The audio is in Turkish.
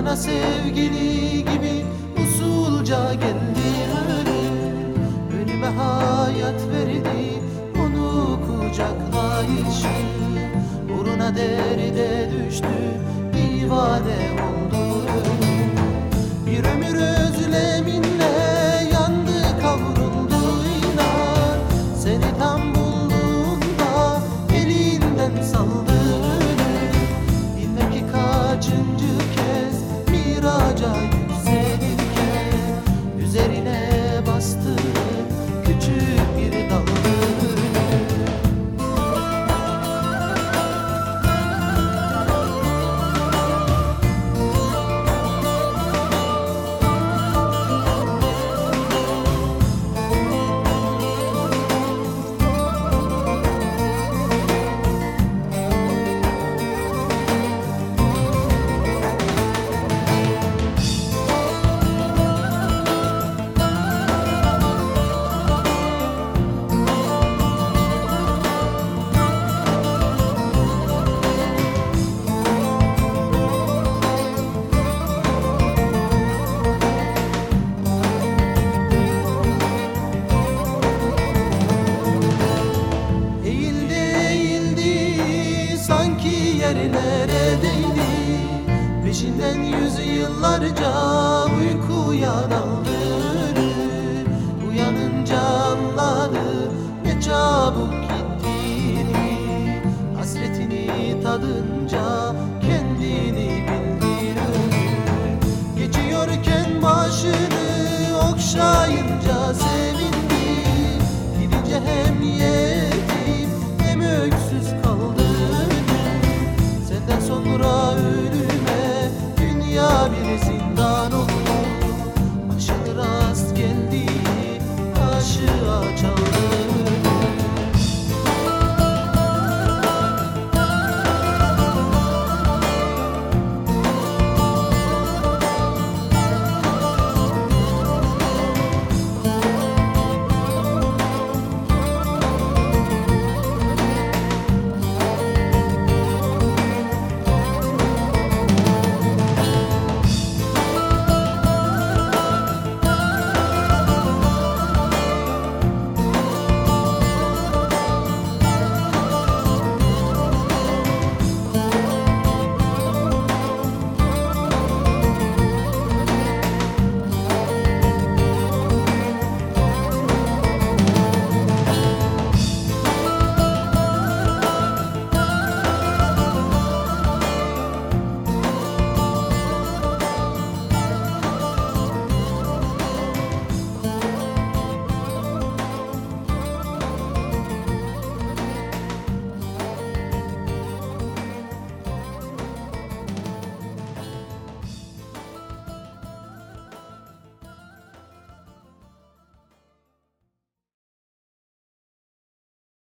Bana sevgili gibi usulca geldi ölüm Önüme hayat verdi onu kucaklayışı Uğruna derde düştü divane yerlere değdi. Peşinden yüzyıllarca uykuya daldı Uyanınca anladı ne çabuk gittiğini Hasretini tadınca